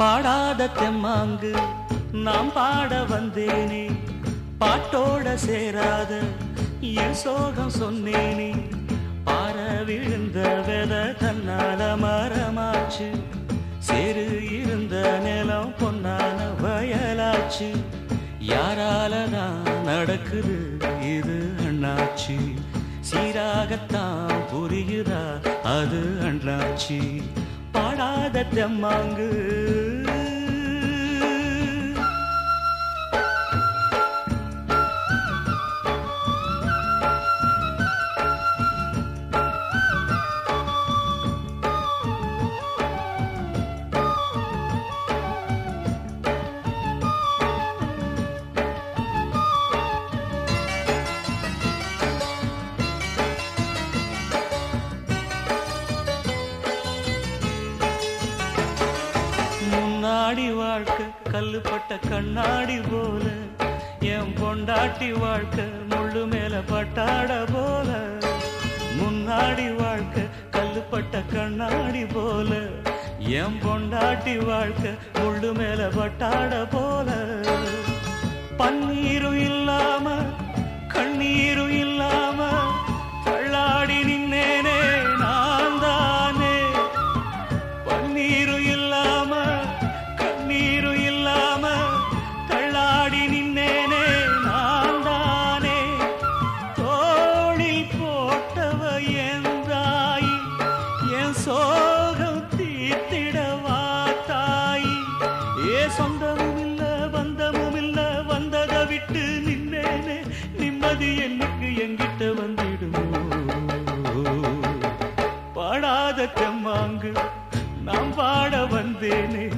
பாடாத தெம்மாங்கு நாம் பாட வந்தேனே. பாட்டோட சேராத என் சோகம் சொன்னேனே. பார விழுந்த வெத தன்னால மரமாச்சு. சேரு இருந்த நிலம் பொன்னான வயலாச்சு. யாரால தான் நடக்குது இது அண்ணாச்சி. சீராகத்தான் புரியுதா அது அண்ணாச்சி. பாடாத தெம்மாங்கு கல்லுப்பட்ட கண்ணாடி போல என் பொண்டாட்டி வாழ்க்கை முள்ளு மேல பட்டாட போல. முன்னாடி வாழ்க்கை கல்லுப்பட்ட கண்ணாடி போல என் பொண்டாட்டி வாழ்க்கை முள்ளு மேல பட்டாட போல. பன்னீரும் இல்லாம பாடாத தெம்மாங்கு நாம் பாட வந்தேனே.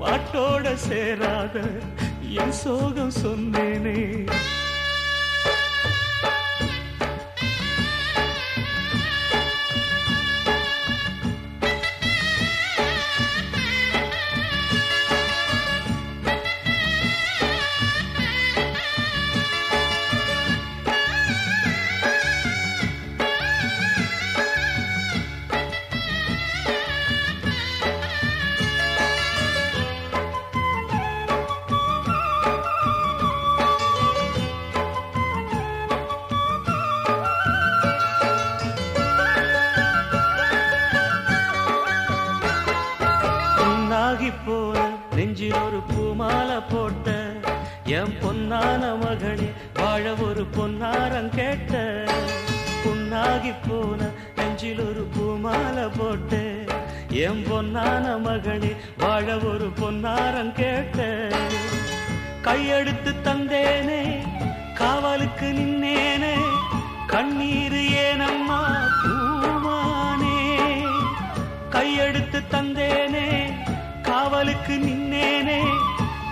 பாட்டோட சேராத என் சோகம் சொன்னேனே. நெஞ்சில் ஒரு பூமாலை போட்ட என் பொன்னான மகனே வாழ ஒரு பொன்னாரம் கேட்ட. புண்ணாகி போன நெஞ்சில் ஒரு பூமாலை போட்ட என் பொன்னான மகனே வாழ ஒரு பொன்னாரம் கேட்ட. கையெடுத்து தந்தேனே காவலுக்கு நின்னேனே கண்ணீர் ஏனம்மா பூமானே. கையெடுத்து காவலுக்கு நின்னேனே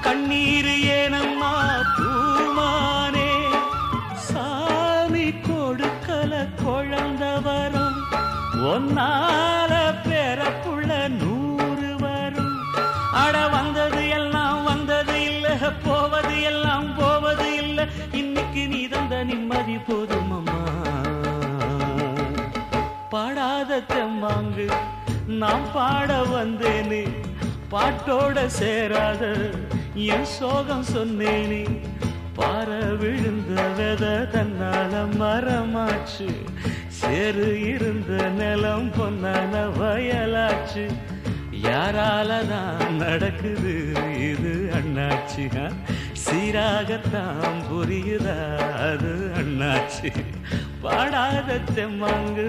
கண்ணீர் ஏனம்மா பூமானே. சாமி கொடுக்கல குழந்த வரும் ஒன்னால பெறப்புள்ள நூறு வரும். அட வந்தது எல்லாம் வந்தது இல்ல போவது எல்லாம் போவது இல்ல இன்னைக்கு நீ தந்த நிம்மதி போதும் அம்மா பாடாத தெம்மாங்கு நான் பாட வந்தேன்னு பாட்டோட சேராத என் சோகம் சொன்னேனே. பார விழுந்த வெத தன்னால மரமாச்சு. சேரு இருந்த நிலம் பொன்னான வயலாச்சு. யாரால தான் நடக்குது இது அண்ணாச்சி சீராகத்தான் புரியுதா அது அண்ணாச்சி. பாடாத தெம்மாங்கு